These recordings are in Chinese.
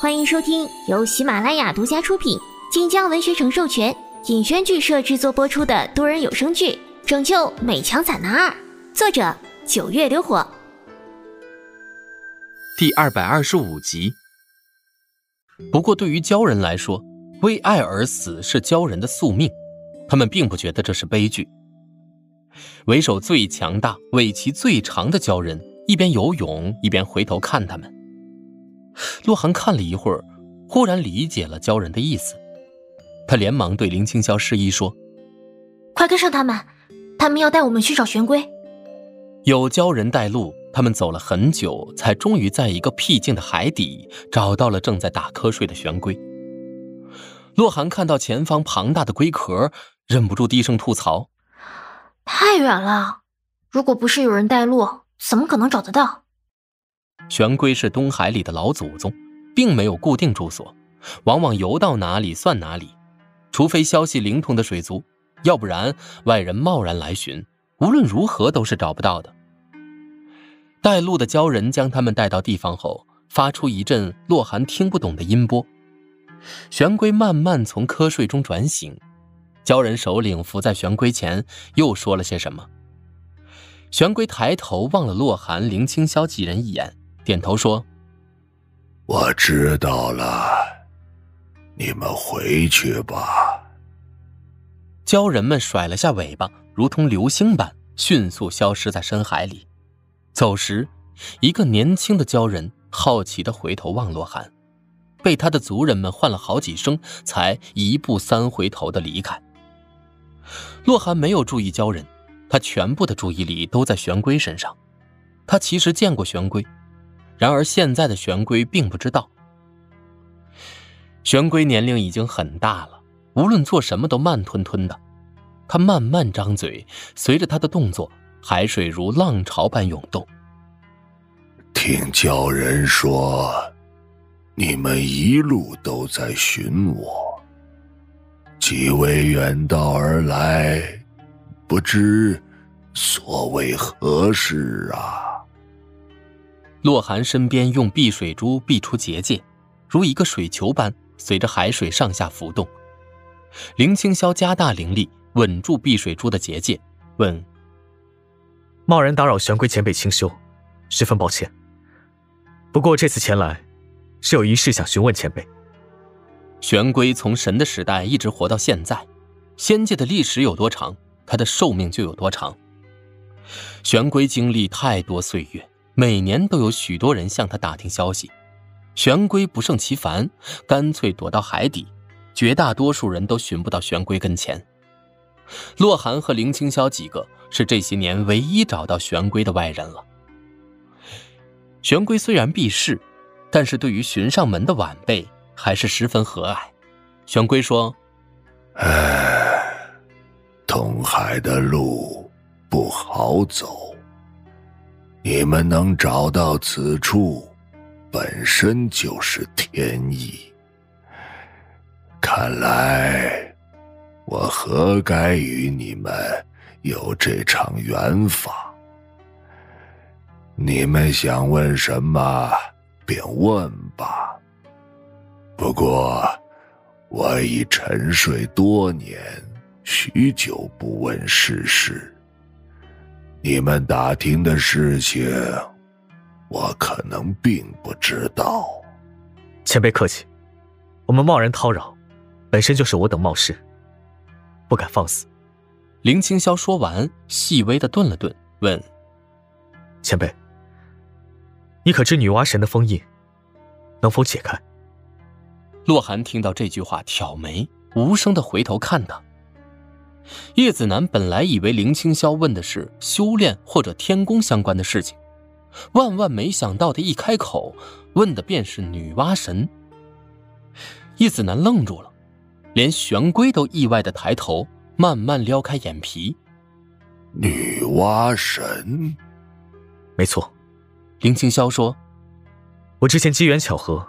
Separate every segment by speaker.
Speaker 1: 欢迎收听由喜马拉雅独家出品、晋江文学城授权、尹轩剧社制作播出的多人有声剧《拯救美强惨男二》，作者九月流火，
Speaker 2: 第二百二十五集。不过，对于鲛人来说，为爱而死是鲛人的宿命，他们并不觉得这是悲剧。为首最强大、尾鳍最长的鲛人一边游泳一边回头看他们。洛寒看了一会儿，忽然理解了鲛人的意思，他连忙对林青霄示意说：“
Speaker 1: 快跟上他们，他们要带我们去找玄龟。”
Speaker 2: 有鲛人带路，他们走了很久，才终于在一个僻静的海底找到了正在打瞌睡的玄龟。洛寒看到前方庞大的龟壳，忍不住低声吐槽：“
Speaker 1: 太远了，如果不是有人带路，怎么可能找得到？”
Speaker 2: 玄龟是东海里的老祖宗，并没有固定住所，往往游到哪里算哪里，除非消息灵通的水族，要不然外人贸然来寻，无论如何都是找不到的。带路的鲛人将他们带到地方后，发出一阵洛寒听不懂的音波。玄龟慢慢从瞌睡中转醒，鲛人首领伏在玄龟前，又说了些什么。玄龟抬头望了洛寒、林清霄几人一眼。点头说：“
Speaker 3: 我知道了，你们回去吧。”
Speaker 2: 鲛人们甩了下尾巴，如同流星般迅速消失在深海里。走时，一个年轻的鲛人好奇的回头望洛寒，被他的族人们唤了好几声，才一步三回头的离开。洛寒没有注意鲛人，他全部的注意力都在玄龟身上。他其实见过玄龟。然而，现在的玄龟并不知道，玄龟年龄已经很大了，无论做什么都慢吞吞的。他慢慢张嘴，随着他的动作，海水如浪潮般涌动。
Speaker 3: 听鲛人说，你们一路都在寻我，几位远道而来，不知所为何事啊？
Speaker 2: 洛寒身边用碧水珠碧出结界，如一个水球般随着海水上下浮动。林清霄加大灵力，稳住碧水珠的结界，问：“
Speaker 4: 贸然打扰玄龟前辈清修，十分抱歉。不过这次前来，是有一事想询问前辈。
Speaker 2: 玄龟从神的时代一直活到现在，仙界的历史有多长，它的寿命就有多长。玄龟经历太多岁月。”每年都有许多人向他打听消息，玄龟不胜其烦，干脆躲到海底。绝大多数人都寻不到玄龟跟前。洛寒和林清霄几个是这些年唯一找到玄龟的外人了。玄龟虽然避世，但是对于寻上门的晚辈还是十分和蔼。玄龟说：“
Speaker 3: 唉，通海的路不好走。”你们能找到此处，本身就是天意。看来，我何该与你们有这场缘法？你们想问什么，便问吧。不过，我已沉睡多年，许久不问世事。你们打听的事情，我可能并不知道。
Speaker 4: 前辈客气，我们贸然叨扰，本身就是我等冒失，不敢放肆。
Speaker 2: 林清霄说完，细微的顿了顿，问：“
Speaker 4: 前辈，你可知女娲神的封印，能否解开？”
Speaker 2: 洛寒听到这句话，挑眉，无声的回头看他。叶子楠本来以为林青霄问的是修炼或者天宫相关的事情，万万没想到的一开口问的便是女娲神。叶子楠愣住了，连玄龟都意外的抬头，慢慢撩开眼皮。
Speaker 3: 女娲神，
Speaker 4: 没错。林青霄说：“我之前机缘巧合，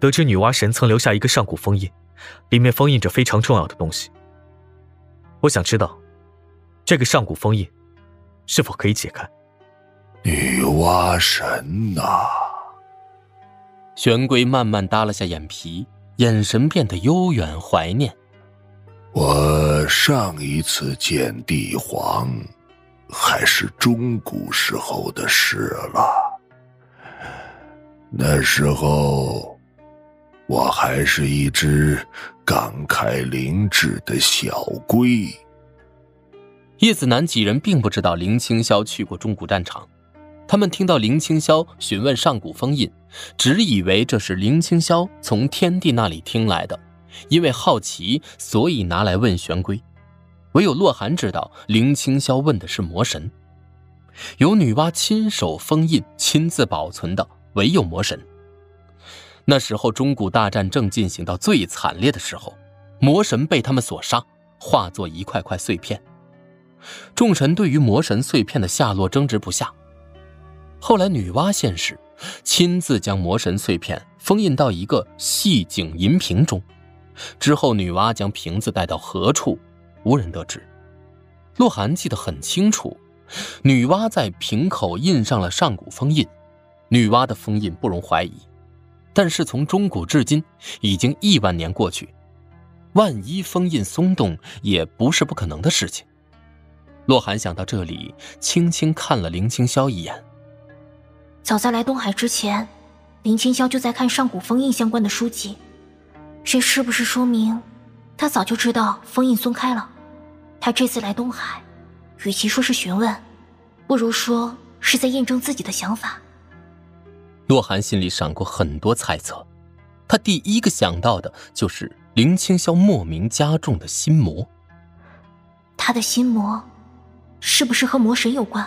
Speaker 4: 得知女娲神曾留下一个上古封印，里面封印着非常重要的东西。”我想知道，这个上古封印是否可以解开？
Speaker 3: 女娲神呐，
Speaker 2: 玄龟慢慢耷拉下眼皮，眼神变得悠远怀念。
Speaker 3: 我上一次见帝皇，还是中古时候的事了。那时候，我还是一只感慨灵智的小龟。
Speaker 2: 叶子南几人并不知道林青霄去过中古战场，他们听到林青霄询问上古封印，只以为这是林青霄从天帝那里听来的，因为好奇，所以拿来问玄龟。唯有洛寒知道，林青霄问的是魔神，由女娲亲手封印、亲自保存的，唯有魔神。那时候中古大战正进行到最惨烈的时候，魔神被他们所杀，化作一块块碎片。众神对于魔神碎片的下落争执不下。后来女娲现世，亲自将魔神碎片封印到一个细井银瓶中。之后，女娲将瓶子带到何处，无人得知。洛寒记得很清楚，女娲在瓶口印上了上古封印。女娲的封印不容怀疑，但是从中古至今已经亿万年过去，万一封印松动，也不是不可能的事情。洛寒想到这里，轻轻看了林青霄一眼。
Speaker 1: 早在来东海之前，林青霄就在看上古封印相关的书籍，这是不是说明他早就知道封印松开了？他这次来东海，与其说是询问，不如说是在验证自己的想法。
Speaker 2: 洛寒心里闪过很多猜测，他第一个想到的就是林青霄莫名加重的心魔。
Speaker 1: 他的心魔。是不是和魔神有关？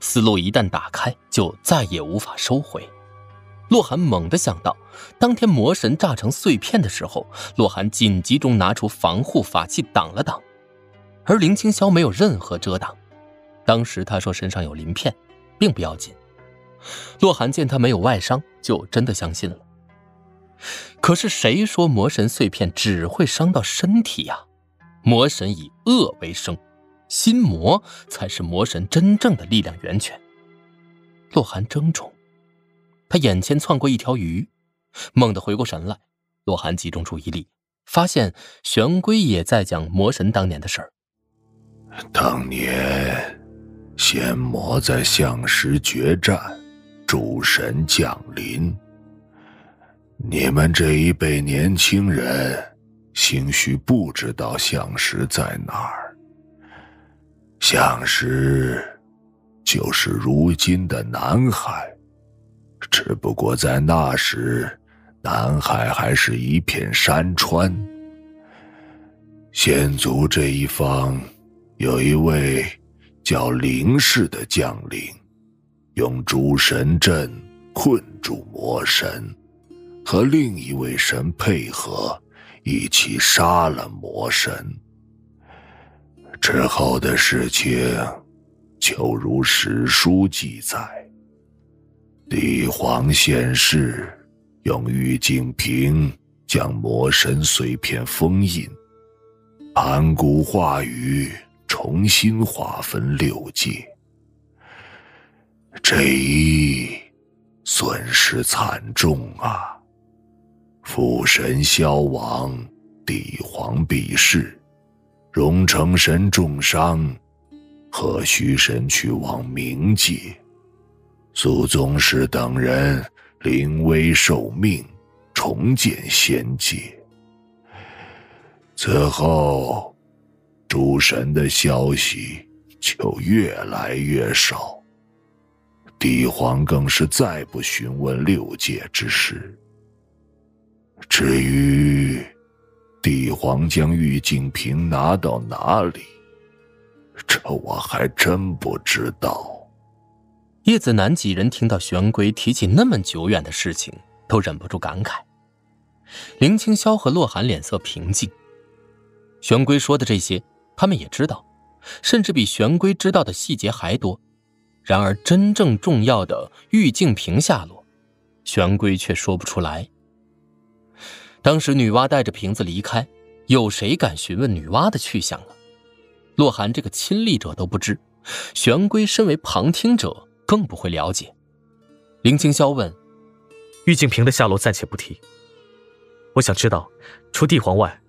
Speaker 2: 思路一旦打开，就再也无法收回。洛寒猛地想到，当天魔神炸成碎片的时候，洛寒紧急中拿出防护法器挡了挡，而林青霄没有任何遮挡。当时他说身上有鳞片，并不要紧。洛寒见他没有外伤，就真的相信了。可是谁说魔神碎片只会伤到身体呀？魔神以恶为生。心魔才是魔神真正的力量源泉。洛寒怔住，他眼前窜过一条鱼，猛地回过神来。洛寒集中注意力，发现玄龟也在讲魔神当年的事儿。
Speaker 3: 当年，仙魔在相石决战，诸神降临。你们这一辈年轻人，兴许不知道相石在哪儿。相石，就是如今的南海，只不过在那时，南海还是一片山川。仙族这一方，有一位叫灵氏的将领，用诸神阵困住魔神，和另一位神配合，一起杀了魔神。之后的事情，就如史书记载：帝皇现世，用玉净瓶将魔神碎片封印，盘古化雨，重新划分六界。这一损失惨重啊！父神消亡，帝皇避世。荣成神重伤，和虚神去往冥界，祖宗师等人临危受命，重建仙界。此后，诸神的消息就越来越少，帝皇更是再不询问六界之事。至于……帝皇将玉净瓶拿到哪里？这我还真不知道。
Speaker 2: 叶子南几人听到玄龟提起那么久远的事情，都忍不住感慨。林青霄和洛寒脸色平静。玄龟说的这些，他们也知道，甚至比玄龟知道的细节还多。然而，真正重要的玉净瓶下落，玄龟却说不出来。当时女娲带着瓶子离开，有谁敢询问女娲的去向呢？洛寒这个亲历者都不知，玄龟身为旁听者更不会了解。林青霄问：“
Speaker 4: 玉净瓶的下落暂且不提。我想知道，除帝皇外，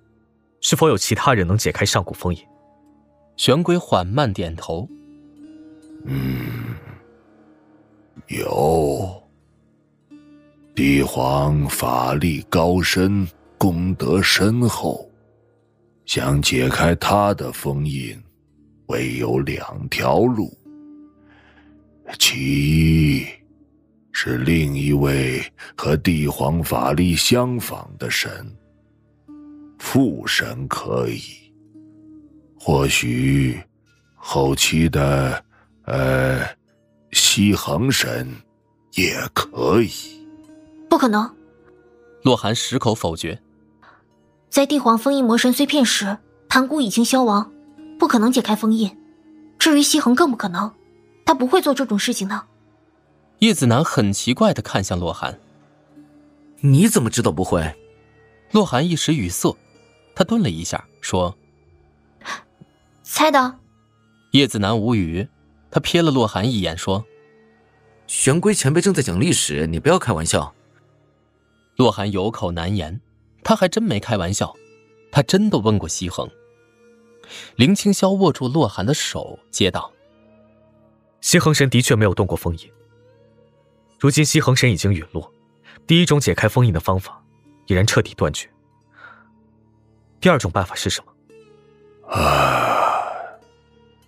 Speaker 4: 是否有其他人能解开上古封印？
Speaker 2: 玄龟缓慢点头。
Speaker 3: 嗯，有。帝皇法力高深，功德深厚，想解开他的封印，唯有两条路。其一是另一位和帝皇法力相仿的神，父神可以，或许后期的呃西恒神也可以。
Speaker 1: 不可能，
Speaker 2: 洛寒矢口否决。
Speaker 1: 在帝皇封印魔神碎片时，盘古已经消亡，不可能解开封印。至于西恒，更不可能，他不会做这种事情的。
Speaker 2: 叶子楠很奇怪的看向洛寒：“
Speaker 5: 你怎么知道不会？”
Speaker 2: 洛寒一时语塞，他顿了一下，说：“
Speaker 1: 猜的。”
Speaker 2: 叶子楠无语，他瞥了洛寒一眼，说：“
Speaker 5: 玄龟前辈正在讲历史，你不要开玩笑。”
Speaker 2: 洛寒有口难言，他还真没开玩笑，他真的问过西恒。林青霄握住洛寒的手，接道：“
Speaker 4: 西恒神的确没有动过封印。如今西恒神已经陨落，第一种解开封印的方法已然彻底断绝。第二种办法是什么？
Speaker 3: 啊，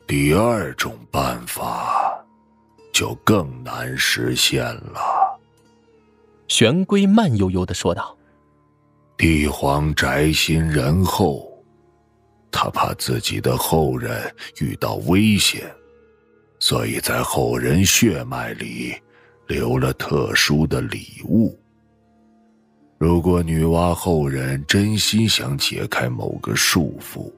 Speaker 3: 第二种办法就更难实现了。”
Speaker 2: 玄龟慢悠悠的说道：“
Speaker 3: 帝皇宅心仁厚，他怕自己的后人遇到危险，所以在后人血脉里留了特殊的礼物。如果女娲后人真心想解开某个束缚，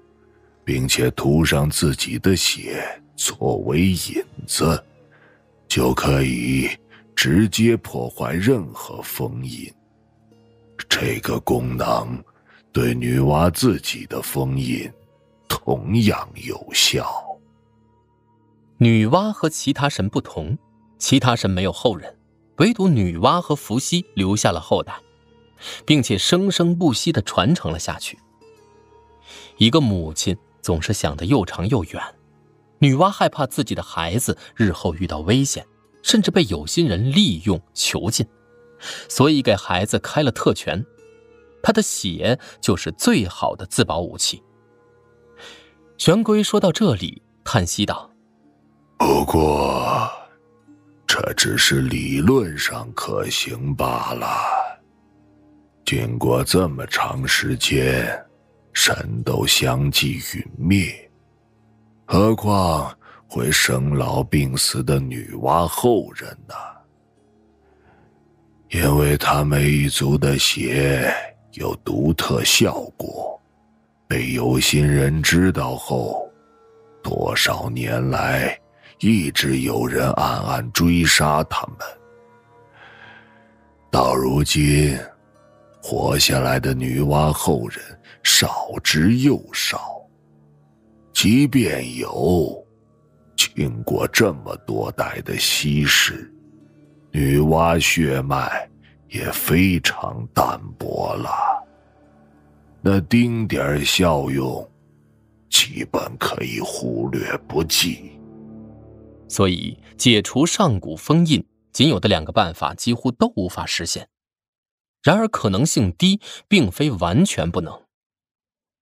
Speaker 3: 并且涂上自己的血作为引子，就可以。”直接破坏任何封印，这个功能对女娲自己的封印同样有效。
Speaker 2: 女娲和其他神不同，其他神没有后人，唯独女娲和伏羲留下了后代，并且生生不息的传承了下去。一个母亲总是想的又长又远，女娲害怕自己的孩子日后遇到危险。甚至被有心人利用囚禁，所以给孩子开了特权，他的血就是最好的自保武器。玄龟说到这里，叹息道：“
Speaker 3: 不过，这只是理论上可行罢了。经过这么长时间，神都相继陨灭，何况……”会生老病死的女娲后人呢？因为他们一族的血有独特效果，被有心人知道后，多少年来一直有人暗暗追杀他们。到如今，活下来的女娲后人少之又少，即便有。经过这么多代的稀释，女娲血脉也非常淡薄了。那丁点儿效用，基本可以忽略不计。
Speaker 2: 所以，解除上古封印，仅有的两个办法几乎都无法实现。然而，可能性低，并非完全不能。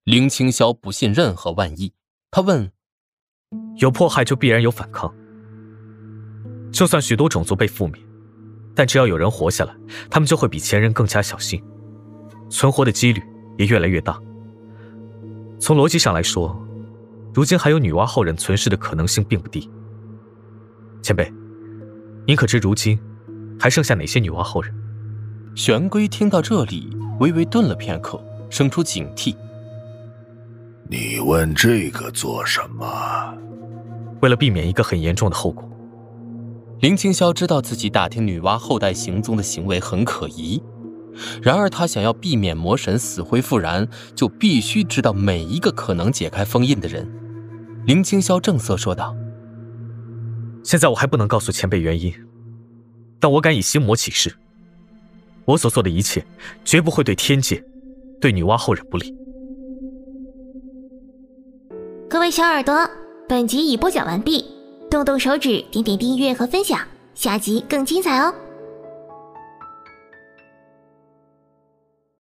Speaker 2: 林青霄不信任何万一，他问。
Speaker 4: 有迫害就必然有反抗，就算许多种族被覆灭，但只要有人活下来，他们就会比前人更加小心，存活的几率也越来越大。从逻辑上来说，如今还有女娲后人存世的可能性并不低。前辈，您可知如今还剩下哪些女娲后人？
Speaker 2: 玄龟听到这里，微微顿了片刻，生出警惕。
Speaker 3: 你问这个做什么？
Speaker 4: 为了避免一个很严重的后果。
Speaker 2: 林青霄知道自己打听女娲后代行踪的行为很可疑，然而他想要避免魔神死灰复燃，就必须知道每一个可能解开封印的人。林青霄正色说道：“
Speaker 4: 现在我还不能告诉前辈原因，但我敢以心魔起誓，我所做的一切，绝不会对天界、对女娲后人不利。
Speaker 1: 各位小耳朵，本集已播讲完毕，动动手指，点点订阅和分享，下集更精彩哦！